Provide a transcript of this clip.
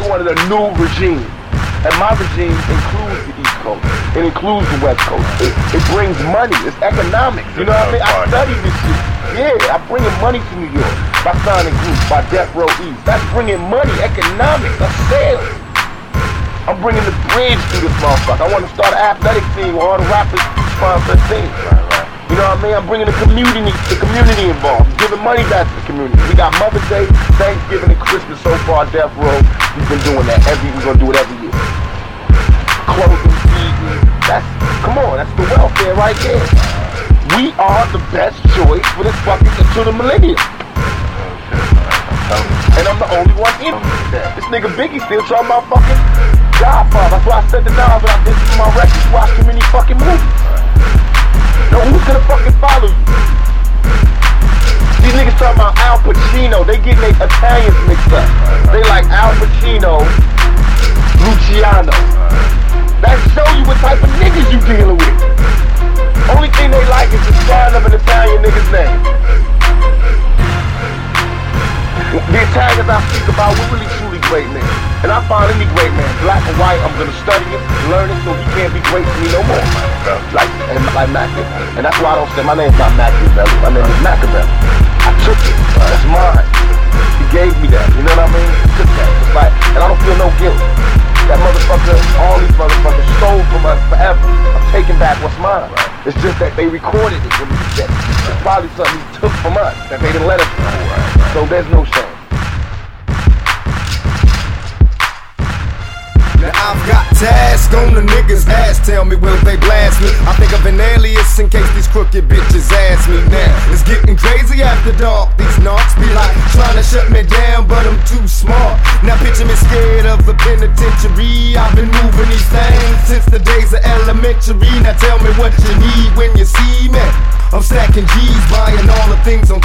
They wanted a new regime. And my regime includes the East Coast. It includes the West Coast. It, it brings money. It's economics. You know what I mean? I study this shit. Yeah, I'm bringing money to New York by signing groups, by Death Row East. That's bringing money, economics, that's sales. I'm bringing the bridge to this motherfucker. I want to start an athletic team where all the rappers sponsor teams. Know what I mean? I'm bringing the community, the community involved, giving money back to the community. We got Mother's Day, Thanksgiving, and Christmas so far. Death Row, we've been doing that every. We're gonna do it every year. Clothing, feeding. That's come on. That's the welfare right there. We are the best choice for this fucking to the millennium. And I'm the only one in. This nigga Biggie still talking about fucking Godfather. That's why I said the dollars when I did my records. Watch too many fucking movies. Al Pacino. They getting their Italians mixed up. They like Al Pacino, Luciano. That show you what type of niggas you dealing with. Only thing they like is the sound of an Italian nigga's name. The Italians I speak about, we're really truly great men. And I find any great man, black or white, I'm gonna study it, learn it, so he can't be great to me no more. Like, and, like Machiavelli. And that's why I don't say my name's not Machiavelli, my name is Makaveli. I took it, that's mine. He gave me that, you know what I mean? He took that. It's like, and I don't feel no guilt. That motherfucker, all these motherfuckers stole from us forever. I'm taking back what's mine. It's just that they recorded it when we said it. It's probably something he took from us that they didn't let us do. So there's no shame. Now I've got task on the niggas' ass. Tell me, will they blast me? I think of an alias in case these crooked bitches ask me now. It's getting crazy after dark. These knocks be like trying to shut me down, but I'm too smart. Now picture me scared of the penitentiary. I've been moving these things since the days of elementary. Now tell me what you need when you see me. I'm stacking G's, buying all the things on